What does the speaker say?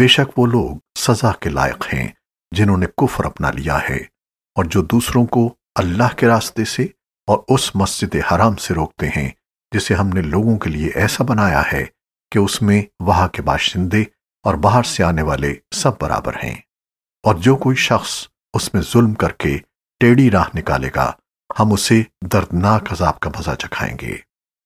बेशक वो लोग सजा के लायक हैं, जिन्होंने कुफर अपना लिया है, और जो दूसरों को अल्लाह के रास्ते से और उस मस्जिद हराम से रोकते हैं, जिसे हमने लोगों के लिए ऐसा बनाया है कि उसमें वहाँ के बाशिंदे और बाहर से आने वाले सब बराबर हैं। और जो कोई शख्स उसमें जुल्म करके टेढ़ी राह निकालेगा, हम उसे दर्दनाक अजाब का मज़ा चखाएँगे